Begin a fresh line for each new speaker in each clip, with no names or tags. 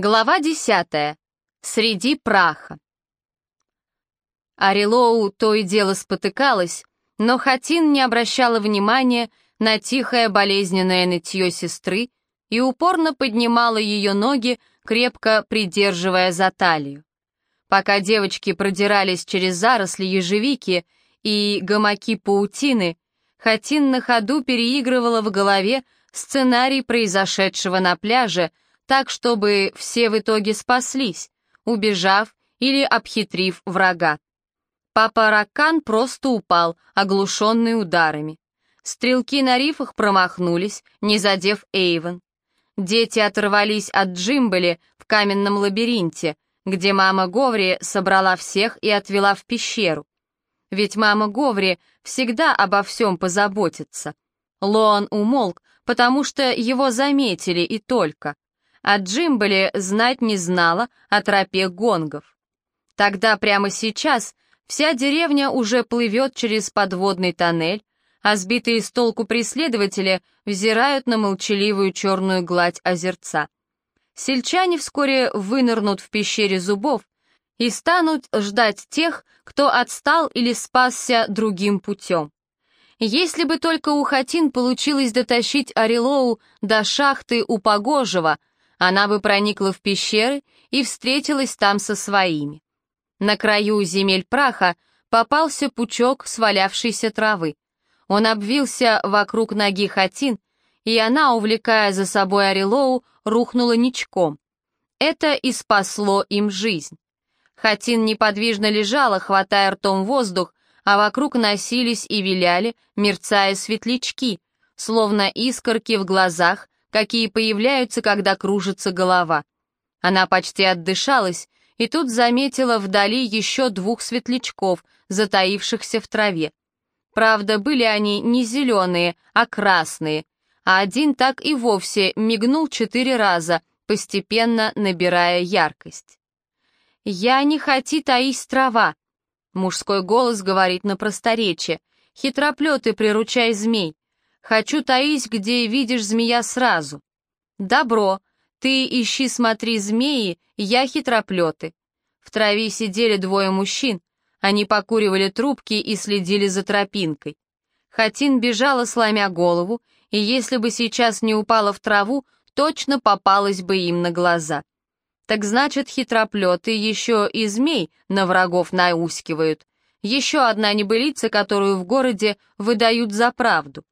Глава десятая. Среди праха. Арилоу то и дело спотыкалась, но Хатин не обращала внимания на тихое болезненное нытье сестры и упорно поднимала ее ноги, крепко придерживая за талию. Пока девочки продирались через заросли ежевики и гамаки паутины, Хатин на ходу переигрывала в голове сценарий произошедшего на пляже, так, чтобы все в итоге спаслись, убежав или обхитрив врага. Папа Ракан просто упал, оглушенный ударами. Стрелки на рифах промахнулись, не задев Эйвен. Дети оторвались от Джимбели в каменном лабиринте, где мама Говри собрала всех и отвела в пещеру. Ведь мама Говри всегда обо всем позаботится. Лоан умолк, потому что его заметили и только а Джимбали знать не знала о тропе гонгов. Тогда прямо сейчас вся деревня уже плывет через подводный тоннель, а сбитые с толку преследователи взирают на молчаливую черную гладь озерца. Сельчане вскоре вынырнут в пещере зубов и станут ждать тех, кто отстал или спасся другим путем. Если бы только у Хатин получилось дотащить Орелоу до шахты у Погожего, она бы проникла в пещеры и встретилась там со своими. На краю земель праха попался пучок свалявшейся травы. Он обвился вокруг ноги Хатин, и она, увлекая за собой Орелоу, рухнула ничком. Это и спасло им жизнь. Хатин неподвижно лежала, хватая ртом воздух, а вокруг носились и виляли, мерцая светлячки, словно искорки в глазах, какие появляются, когда кружится голова. Она почти отдышалась, и тут заметила вдали еще двух светлячков, затаившихся в траве. Правда, были они не зеленые, а красные, а один так и вовсе мигнул четыре раза, постепенно набирая яркость. «Я не хоти таись трава», — мужской голос говорит на просторечие, «хитроплеты приручай змей, Хочу таить, где видишь змея сразу. Добро, ты ищи, смотри змеи, я хитроплеты. В траве сидели двое мужчин, они покуривали трубки и следили за тропинкой. Хатин бежала, сломя голову, и если бы сейчас не упала в траву, точно попалась бы им на глаза. Так значит, хитроплеты еще и змей на врагов наускивают. Еще одна небылица, которую в городе выдают за правду.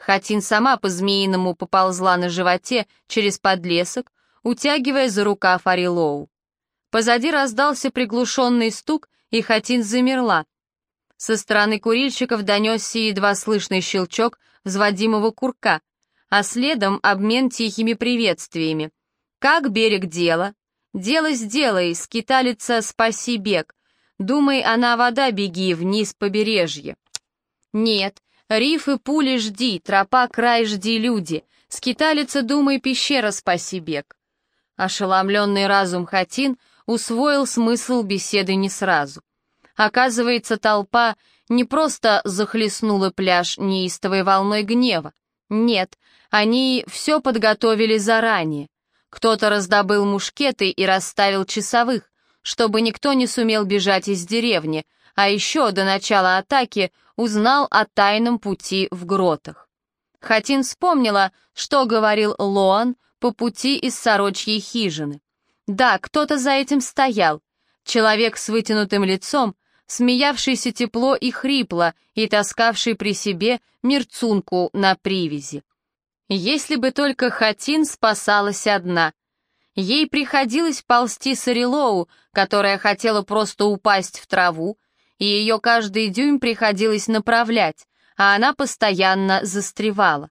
Хатин сама по-змеиному поползла на животе через подлесок, утягивая за рукав Арилоу. Позади раздался приглушенный стук, и Хатин замерла. Со стороны курильщиков донесся едва слышный щелчок взводимого курка, а следом обмен тихими приветствиями. «Как берег дела?» «Дело сделай, скиталица, спаси бег. Думай, она вода, беги вниз побережье». «Нет, Рифы пули жди, тропа край жди люди, скиталица думай пещера спаси бег. Ошеломленный разум Хатин усвоил смысл беседы не сразу. Оказывается, толпа не просто захлестнула пляж неистовой волной гнева. Нет, они все подготовили заранее. Кто-то раздобыл мушкеты и расставил часовых, чтобы никто не сумел бежать из деревни, а еще до начала атаки узнал о тайном пути в гротах. Хатин вспомнила, что говорил Лоан по пути из сорочьей хижины. Да, кто-то за этим стоял. Человек с вытянутым лицом, смеявшийся тепло и хрипло и таскавший при себе мерцунку на привязи. Если бы только Хатин спасалась одна. Ей приходилось ползти с Орелоу, которая хотела просто упасть в траву, и ее каждый дюйм приходилось направлять, а она постоянно застревала.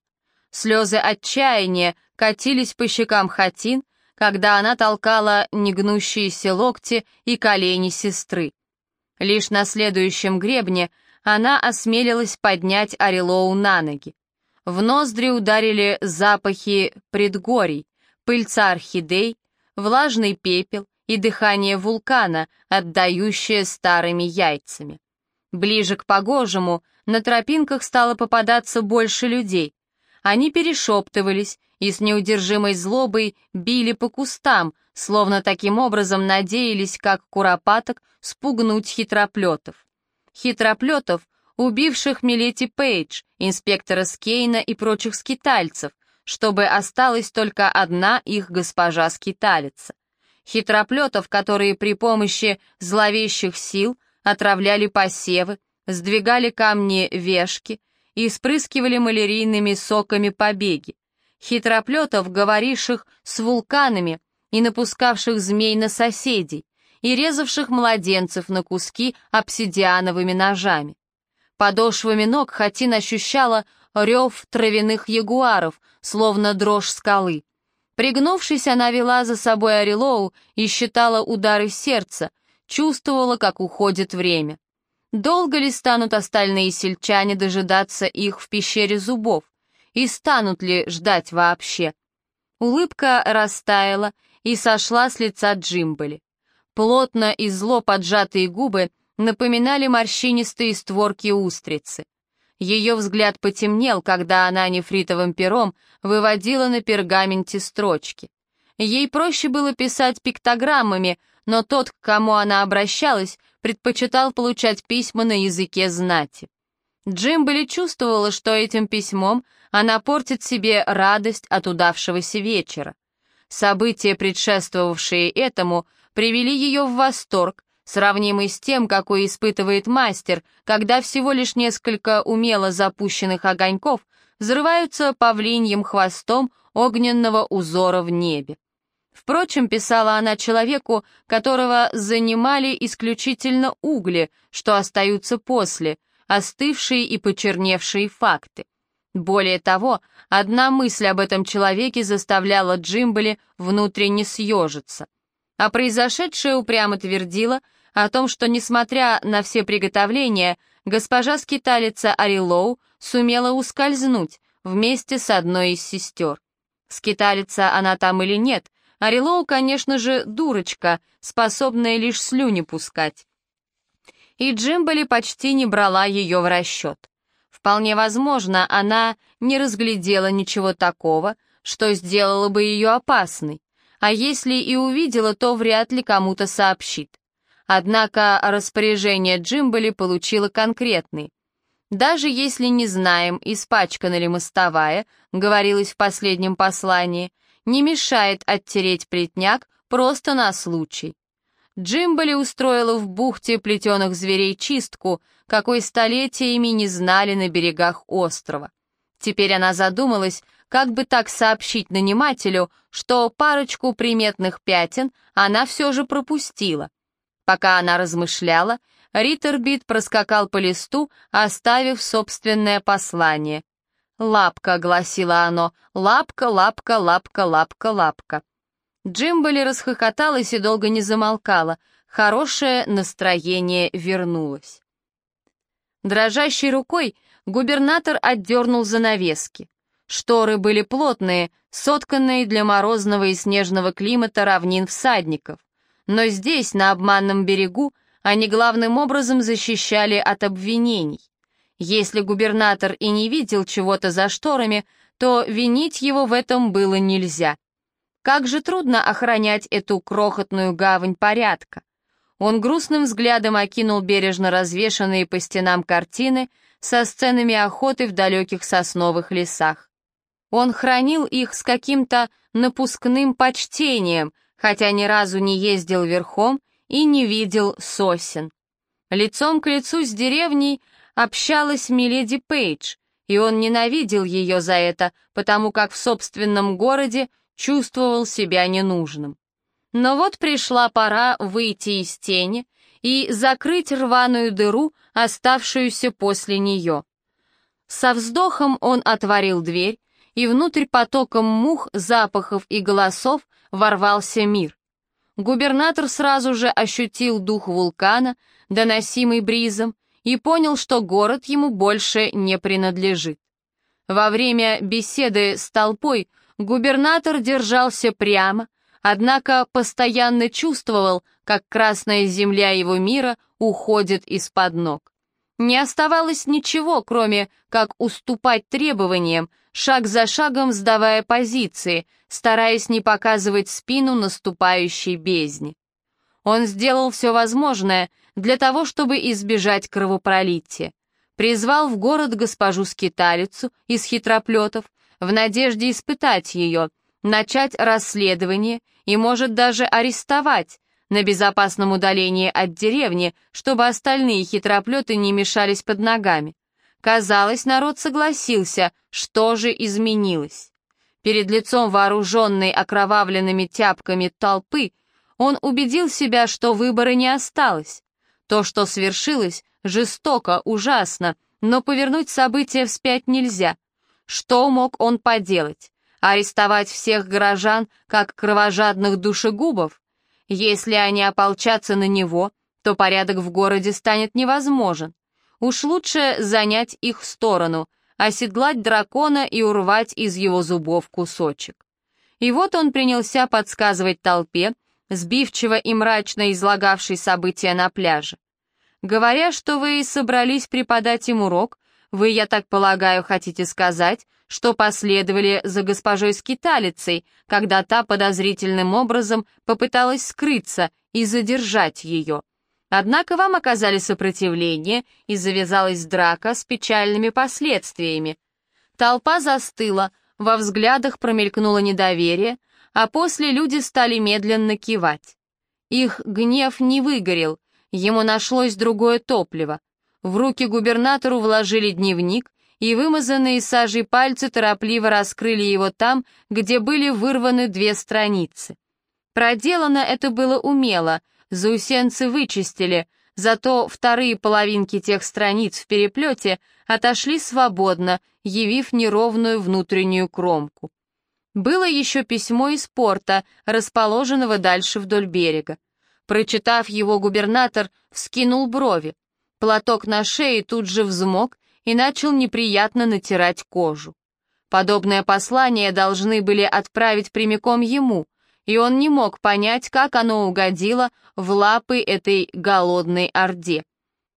Слезы отчаяния катились по щекам Хатин, когда она толкала негнущиеся локти и колени сестры. Лишь на следующем гребне она осмелилась поднять Орелоу на ноги. В ноздри ударили запахи предгорий, пыльца орхидей, влажный пепел и дыхание вулкана, отдающее старыми яйцами. Ближе к погожему на тропинках стало попадаться больше людей. Они перешептывались, и с неудержимой злобой били по кустам, словно таким образом надеялись, как куропаток, спугнуть хитроплетов. Хитроплетов, убивших Милети Пейдж, инспектора Скейна и прочих скитальцев, чтобы осталась только одна их госпожа-скиталица. Хитроплетов, которые при помощи зловещих сил отравляли посевы, сдвигали камни вешки и спрыскивали малярийными соками побеги. Хитроплетов, говоривших с вулканами и напускавших змей на соседей, и резавших младенцев на куски обсидиановыми ножами. Подошвами ног Хатин ощущала рев травяных ягуаров, словно дрожь скалы. Пригнувшись, она вела за собой Орелоу и считала удары сердца, чувствовала, как уходит время. Долго ли станут остальные сельчане дожидаться их в пещере зубов? И станут ли ждать вообще? Улыбка растаяла и сошла с лица Джимбали. Плотно и зло поджатые губы напоминали морщинистые створки устрицы. Ее взгляд потемнел, когда она нефритовым пером выводила на пергаменте строчки. Ей проще было писать пиктограммами, но тот, к кому она обращалась, предпочитал получать письма на языке знати. Джимбели чувствовала, что этим письмом она портит себе радость от удавшегося вечера. События, предшествовавшие этому, привели ее в восторг, сравнимый с тем, какой испытывает мастер, когда всего лишь несколько умело запущенных огоньков взрываются павлиньим хвостом огненного узора в небе. Впрочем, писала она человеку, которого занимали исключительно угли, что остаются после, остывшие и почерневшие факты. Более того, одна мысль об этом человеке заставляла Джимбали внутренне съежиться. А произошедшее упрямо твердило о том, что, несмотря на все приготовления, госпожа-скиталица Арилоу сумела ускользнуть вместе с одной из сестер. Скиталица она там или нет, Арилоу, конечно же, дурочка, способная лишь слюни пускать. И Джимбали почти не брала ее в расчет. Вполне возможно, она не разглядела ничего такого, что сделало бы ее опасной, а если и увидела, то вряд ли кому-то сообщит. Однако распоряжение Джимбали получило конкретный. «Даже если не знаем, испачкана ли мостовая», говорилось в последнем послании, не мешает оттереть плетняк просто на случай. Джимбали устроила в бухте плетеных зверей чистку, какой столетиями не знали на берегах острова. Теперь она задумалась, как бы так сообщить нанимателю, что парочку приметных пятен она все же пропустила. Пока она размышляла, Риттербит проскакал по листу, оставив собственное послание. «Лапка», — гласило оно, — «лапка, лапка, лапка, лапка, лапка». Джимбали расхохоталась и долго не замолкала. Хорошее настроение вернулось. Дрожащей рукой губернатор отдернул занавески. Шторы были плотные, сотканные для морозного и снежного климата равнин всадников. Но здесь, на обманном берегу, они главным образом защищали от обвинений. Если губернатор и не видел чего-то за шторами, то винить его в этом было нельзя. Как же трудно охранять эту крохотную гавань порядка. Он грустным взглядом окинул бережно развешанные по стенам картины со сценами охоты в далеких сосновых лесах. Он хранил их с каким-то напускным почтением, хотя ни разу не ездил верхом и не видел сосен. Лицом к лицу с деревней общалась Миледи Пейдж, и он ненавидел ее за это, потому как в собственном городе чувствовал себя ненужным. Но вот пришла пора выйти из тени и закрыть рваную дыру, оставшуюся после нее. Со вздохом он отворил дверь, и внутрь потоком мух, запахов и голосов ворвался мир. Губернатор сразу же ощутил дух вулкана, доносимый бризом, и понял, что город ему больше не принадлежит. Во время беседы с толпой губернатор держался прямо, однако постоянно чувствовал, как красная земля его мира уходит из-под ног. Не оставалось ничего, кроме как уступать требованиям, шаг за шагом сдавая позиции, стараясь не показывать спину наступающей бездни. Он сделал все возможное для того, чтобы избежать кровопролития. Призвал в город госпожу Скиталицу из хитроплетов в надежде испытать ее, начать расследование и, может, даже арестовать, на безопасном удалении от деревни, чтобы остальные хитроплеты не мешались под ногами. Казалось, народ согласился, что же изменилось. Перед лицом вооруженной окровавленными тяпками толпы он убедил себя, что выбора не осталось. То, что свершилось, жестоко, ужасно, но повернуть события вспять нельзя. Что мог он поделать? Арестовать всех горожан, как кровожадных душегубов? Если они ополчатся на него, то порядок в городе станет невозможен. Уж лучше занять их сторону, оседлать дракона и урвать из его зубов кусочек. И вот он принялся подсказывать толпе, сбивчиво и мрачно излагавшей события на пляже. Говоря, что вы собрались преподать им урок, вы, я так полагаю, хотите сказать, что последовали за госпожой Скиталицей, когда та подозрительным образом попыталась скрыться и задержать ее. Однако вам оказали сопротивление, и завязалась драка с печальными последствиями. Толпа застыла, во взглядах промелькнуло недоверие, а после люди стали медленно кивать. Их гнев не выгорел, ему нашлось другое топливо. В руки губернатору вложили дневник, и вымазанные сажей пальцы торопливо раскрыли его там, где были вырваны две страницы. Проделано это было умело, заусенцы вычистили, зато вторые половинки тех страниц в переплете отошли свободно, явив неровную внутреннюю кромку. Было еще письмо из порта, расположенного дальше вдоль берега. Прочитав его, губернатор вскинул брови. Платок на шее тут же взмок, и начал неприятно натирать кожу. Подобное послание должны были отправить прямиком ему, и он не мог понять, как оно угодило в лапы этой голодной орде.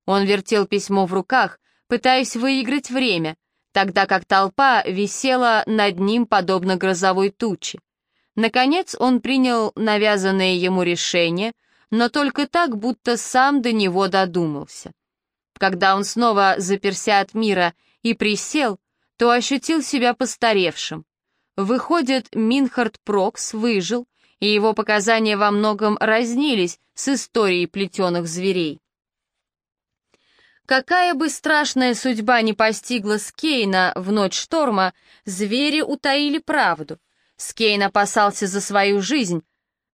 Он вертел письмо в руках, пытаясь выиграть время, тогда как толпа висела над ним подобно грозовой туче. Наконец он принял навязанное ему решение, но только так, будто сам до него додумался. Когда он снова заперся от мира и присел, то ощутил себя постаревшим. Выходит, Минхард Прокс выжил, и его показания во многом разнились с историей плетеных зверей. Какая бы страшная судьба ни постигла Скейна в ночь шторма, звери утаили правду. Скейн опасался за свою жизнь,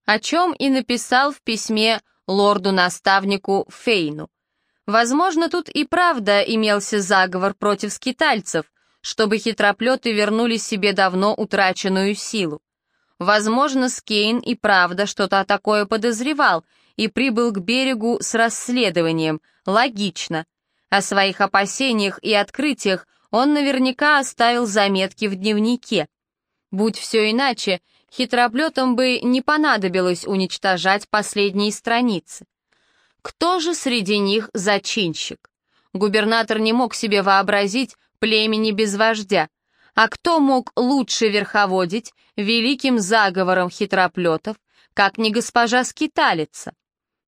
о чем и написал в письме лорду-наставнику Фейну. Возможно, тут и правда имелся заговор против скитальцев, чтобы хитроплеты вернули себе давно утраченную силу. Возможно, Скейн и правда что-то такое подозревал и прибыл к берегу с расследованием. Логично. О своих опасениях и открытиях он наверняка оставил заметки в дневнике. Будь все иначе, хитроплетам бы не понадобилось уничтожать последние страницы. Кто же среди них зачинщик? Губернатор не мог себе вообразить племени без вождя. А кто мог лучше верховодить великим заговором хитроплетов, как не госпожа скиталица?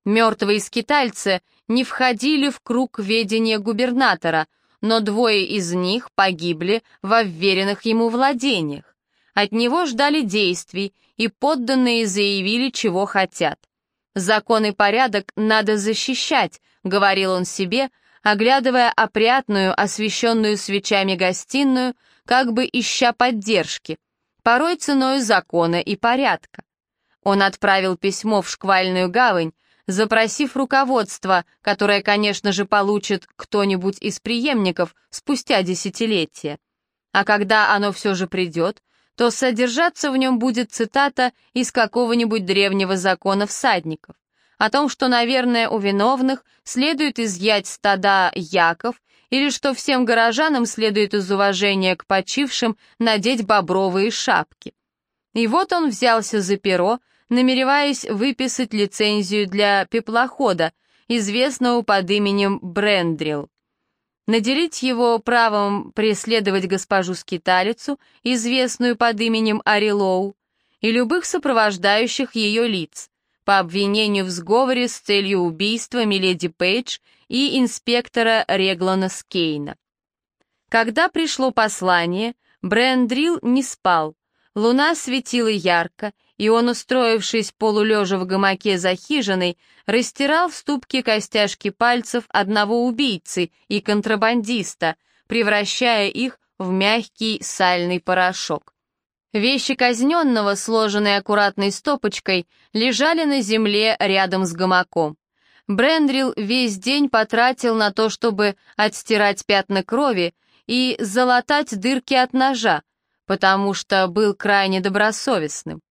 Мертвые скитальцы не входили в круг ведения губернатора, но двое из них погибли во вверенных ему владениях. От него ждали действий, и подданные заявили, чего хотят. «Закон и порядок надо защищать», — говорил он себе, оглядывая опрятную, освещенную свечами гостиную, как бы ища поддержки, порой ценой закона и порядка. Он отправил письмо в шквальную гавань, запросив руководство, которое, конечно же, получит кто-нибудь из преемников спустя десятилетия. А когда оно все же придет, то содержаться в нем будет цитата из какого-нибудь древнего закона всадников о том, что, наверное, у виновных следует изъять стада яков, или что всем горожанам следует из уважения к почившим надеть бобровые шапки. И вот он взялся за перо, намереваясь выписать лицензию для пеплохода, известного под именем Брендрил. Наделить его правом преследовать госпожу Скиталицу, известную под именем Арилоу, и любых сопровождающих ее лиц, по обвинению в сговоре с целью убийства Миледи Пейдж и инспектора Реглана Скейна. Когда пришло послание, Брендрил не спал. Луна светила ярко, и он, устроившись полулежа в гамаке за хижиной, растирал в ступке костяшки пальцев одного убийцы и контрабандиста, превращая их в мягкий сальный порошок. Вещи казненного, сложенные аккуратной стопочкой, лежали на земле рядом с гамаком. Брендрил весь день потратил на то, чтобы отстирать пятна крови и залатать дырки от ножа, потому что был крайне добросовестным.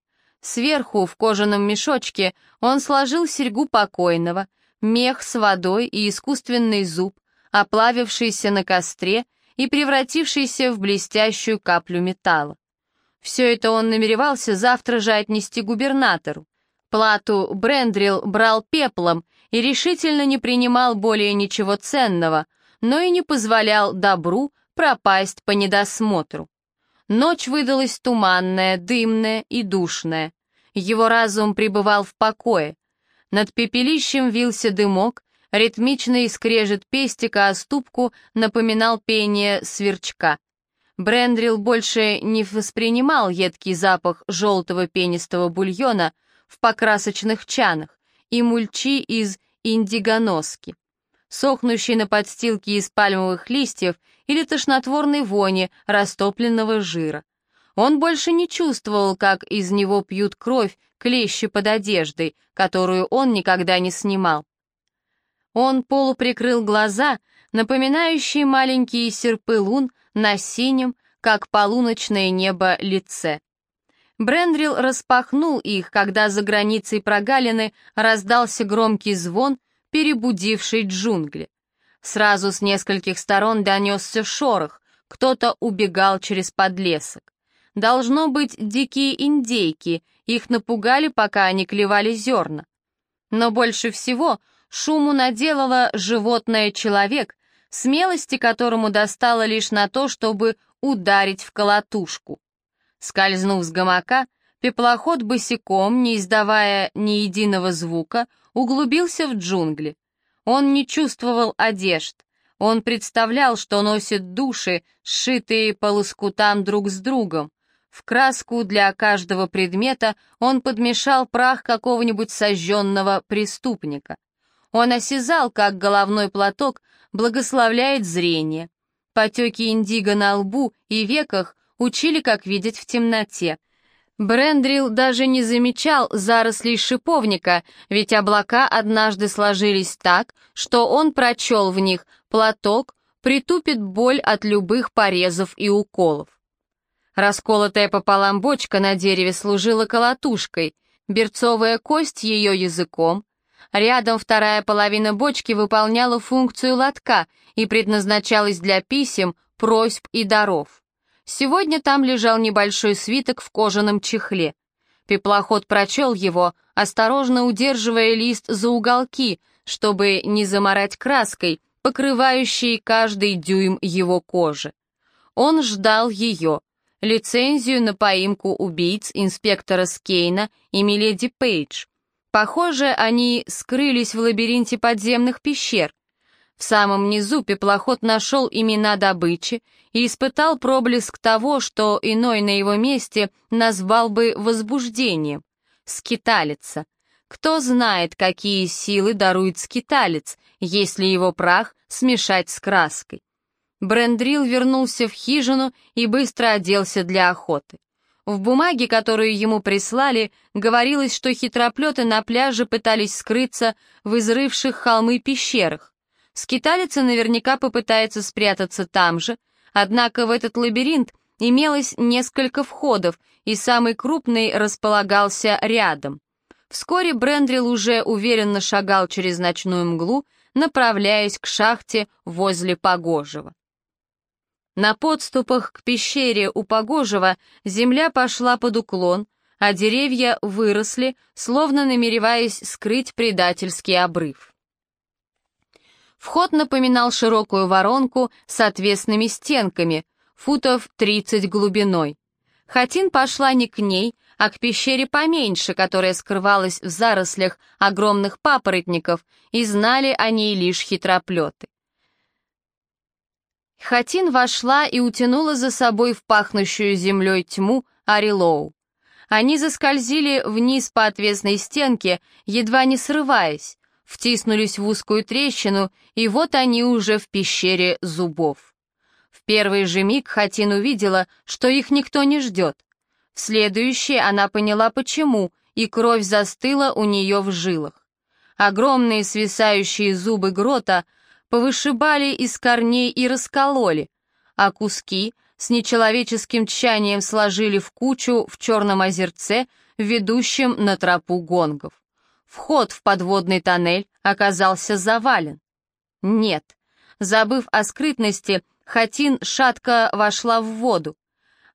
Сверху, в кожаном мешочке, он сложил серьгу покойного, мех с водой и искусственный зуб, оплавившийся на костре и превратившийся в блестящую каплю металла. Все это он намеревался завтра же отнести губернатору. Плату Брендрил брал пеплом и решительно не принимал более ничего ценного, но и не позволял добру пропасть по недосмотру. Ночь выдалась туманная, дымная и душная. Его разум пребывал в покое. Над пепелищем вился дымок, ритмичный скрежет пестика о ступку напоминал пение сверчка. Брендрил больше не воспринимал едкий запах желтого пенистого бульона в покрасочных чанах и мульчи из индигоноски, сохнущей на подстилке из пальмовых листьев или тошнотворной вони растопленного жира. Он больше не чувствовал, как из него пьют кровь клещи под одеждой, которую он никогда не снимал. Он полуприкрыл глаза, напоминающие маленькие серпы лун на синем, как полуночное небо, лице. Брендрил распахнул их, когда за границей прогалины раздался громкий звон, перебудивший джунгли. Сразу с нескольких сторон донесся шорох, кто-то убегал через подлесок. Должно быть, дикие индейки, их напугали, пока они клевали зерна. Но больше всего шуму наделало животное-человек, смелости которому достало лишь на то, чтобы ударить в колотушку. Скользнув с гамака, пеплоход босиком, не издавая ни единого звука, углубился в джунгли. Он не чувствовал одежд. Он представлял, что носит души, сшитые по лоскутам друг с другом. В краску для каждого предмета он подмешал прах какого-нибудь сожженного преступника. Он осязал, как головной платок благословляет зрение. Потеки индиго на лбу и веках учили, как видеть в темноте. Брендрил даже не замечал зарослей шиповника, ведь облака однажды сложились так, что он прочел в них платок, притупит боль от любых порезов и уколов. Расколотая пополам бочка на дереве служила колотушкой, берцовая кость ее языком, Рядом вторая половина бочки выполняла функцию лотка и предназначалась для писем, просьб и даров. Сегодня там лежал небольшой свиток в кожаном чехле. Пеплоход прочел его, осторожно удерживая лист за уголки, чтобы не заморать краской, покрывающей каждый дюйм его кожи. Он ждал ее, лицензию на поимку убийц инспектора Скейна и Миледи Пейдж, Похоже, они скрылись в лабиринте подземных пещер. В самом низу пеплоход нашел имена добычи и испытал проблеск того, что иной на его месте назвал бы возбуждением. Скиталица. Кто знает, какие силы дарует скиталец, если его прах смешать с краской. Брендрил вернулся в хижину и быстро оделся для охоты. В бумаге, которую ему прислали, говорилось, что хитроплеты на пляже пытались скрыться в изрывших холмы пещерах. Скиталица наверняка попытается спрятаться там же, однако в этот лабиринт имелось несколько входов, и самый крупный располагался рядом. Вскоре Брендрил уже уверенно шагал через ночную мглу, направляясь к шахте возле Погожего. На подступах к пещере у Погожего земля пошла под уклон, а деревья выросли, словно намереваясь скрыть предательский обрыв. Вход напоминал широкую воронку с отвесными стенками, футов 30 глубиной. Хатин пошла не к ней, а к пещере поменьше, которая скрывалась в зарослях огромных папоротников, и знали о ней лишь хитроплеты. Хатин вошла и утянула за собой в пахнущую землей тьму Арилоу. Они заскользили вниз по отвесной стенке, едва не срываясь, втиснулись в узкую трещину, и вот они уже в пещере зубов. В первый же миг Хатин увидела, что их никто не ждет. В следующий она поняла почему, и кровь застыла у нее в жилах. Огромные свисающие зубы грота повышибали из корней и раскололи, а куски с нечеловеческим тщанием сложили в кучу в черном озерце, ведущем на тропу гонгов. Вход в подводный тоннель оказался завален. Нет, забыв о скрытности, Хатин шатко вошла в воду.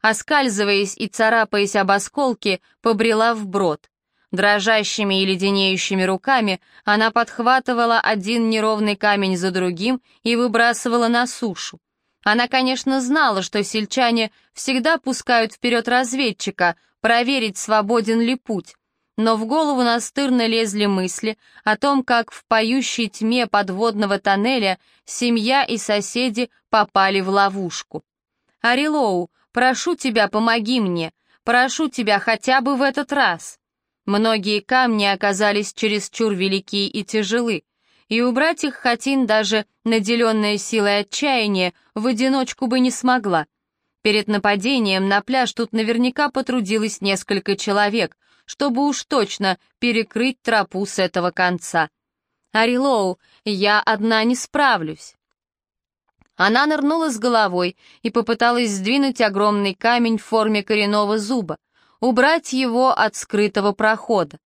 Оскальзываясь и царапаясь об осколки, побрела вброд. Дрожащими и леденеющими руками она подхватывала один неровный камень за другим и выбрасывала на сушу. Она, конечно, знала, что сельчане всегда пускают вперед разведчика, проверить, свободен ли путь, но в голову настырно лезли мысли о том, как в поющей тьме подводного тоннеля семья и соседи попали в ловушку. «Арилоу, прошу тебя, помоги мне, прошу тебя хотя бы в этот раз». Многие камни оказались чересчур велики и тяжелы, и убрать их Хатин, даже наделенная силой отчаяния, в одиночку бы не смогла. Перед нападением на пляж тут наверняка потрудилось несколько человек, чтобы уж точно перекрыть тропу с этого конца. «Арилоу, я одна не справлюсь». Она нырнула с головой и попыталась сдвинуть огромный камень в форме коренного зуба, убрать его от скрытого прохода.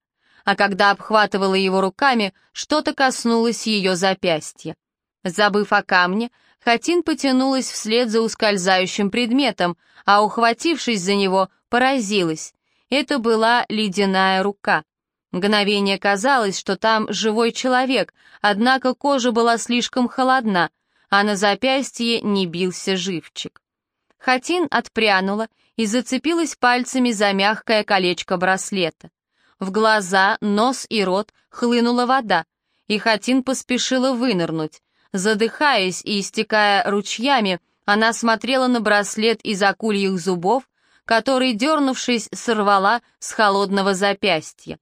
А когда обхватывала его руками, что-то коснулось ее запястья. Забыв о камне, Хатин потянулась вслед за ускользающим предметом, а, ухватившись за него, поразилась. Это была ледяная рука. Мгновение казалось, что там живой человек, однако кожа была слишком холодна, а на запястье не бился живчик. Хатин отпрянула и зацепилась пальцами за мягкое колечко браслета. В глаза, нос и рот хлынула вода, и Хатин поспешила вынырнуть. Задыхаясь и истекая ручьями, она смотрела на браслет из акульих зубов, который, дернувшись, сорвала с холодного запястья.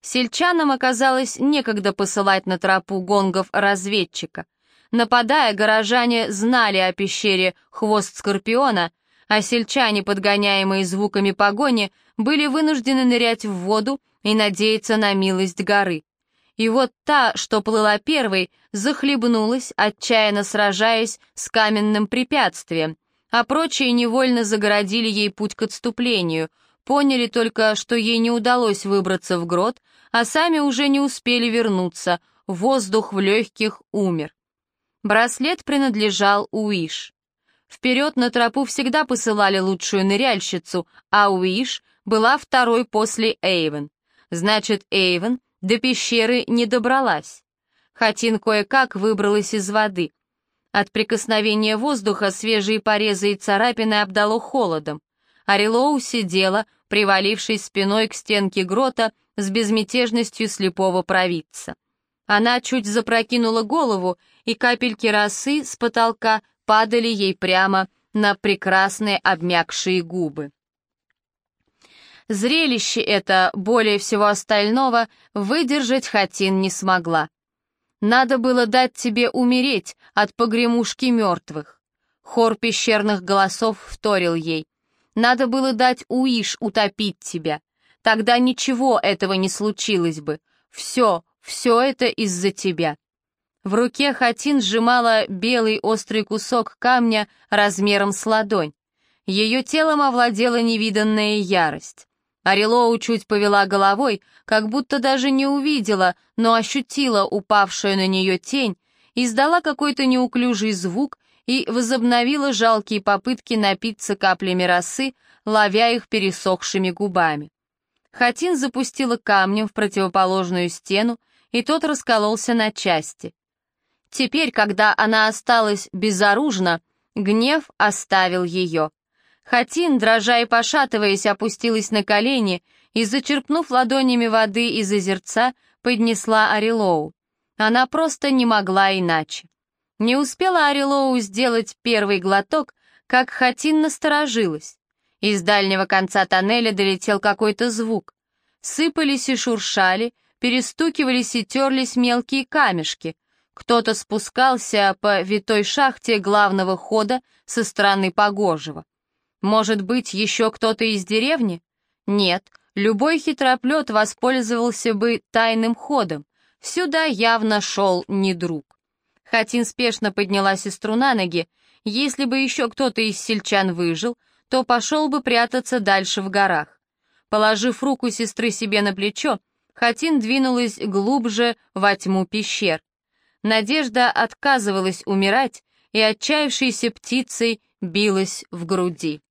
Сельчанам оказалось некогда посылать на тропу гонгов разведчика. Нападая, горожане знали о пещере «Хвост Скорпиона», а сельчане, подгоняемые звуками погони, были вынуждены нырять в воду и надеяться на милость горы. И вот та, что плыла первой, захлебнулась, отчаянно сражаясь с каменным препятствием, а прочие невольно загородили ей путь к отступлению, поняли только, что ей не удалось выбраться в грот, а сами уже не успели вернуться, воздух в легких умер. Браслет принадлежал Уиш. Вперед на тропу всегда посылали лучшую ныряльщицу, а Уиш была второй после Эйвен. Значит, Эйвен до пещеры не добралась. Хатин кое-как выбралась из воды. От прикосновения воздуха свежие порезы и царапины обдало холодом. Арилоу сидела, привалившись спиной к стенке грота с безмятежностью слепого провидца. Она чуть запрокинула голову, и капельки росы с потолка падали ей прямо на прекрасные обмякшие губы. Зрелище это, более всего остального, выдержать Хатин не смогла. Надо было дать тебе умереть от погремушки мертвых. Хор пещерных голосов вторил ей. Надо было дать Уиш утопить тебя. Тогда ничего этого не случилось бы. Все, все это из-за тебя. В руке Хатин сжимала белый острый кусок камня размером с ладонь. Ее телом овладела невиданная ярость. Арилоу чуть повела головой, как будто даже не увидела, но ощутила упавшую на нее тень, издала какой-то неуклюжий звук и возобновила жалкие попытки напиться каплями росы, ловя их пересохшими губами. Хатин запустила камнем в противоположную стену, и тот раскололся на части. Теперь, когда она осталась безоружна, гнев оставил ее. Хатин, дрожа и пошатываясь, опустилась на колени и, зачерпнув ладонями воды из озерца, поднесла Арилоу. Она просто не могла иначе. Не успела Арилоу сделать первый глоток, как Хатин насторожилась. Из дальнего конца тоннеля долетел какой-то звук. Сыпались и шуршали, перестукивались и терлись мелкие камешки. Кто-то спускался по витой шахте главного хода со стороны Погожего. Может быть, еще кто-то из деревни? Нет, любой хитроплет воспользовался бы тайным ходом. Сюда явно шел не друг. Хатин спешно подняла сестру на ноги. Если бы еще кто-то из сельчан выжил, то пошел бы прятаться дальше в горах. Положив руку сестры себе на плечо, Хатин двинулась глубже во тьму пещер. Надежда отказывалась умирать и отчаявшейся птицей билась в груди.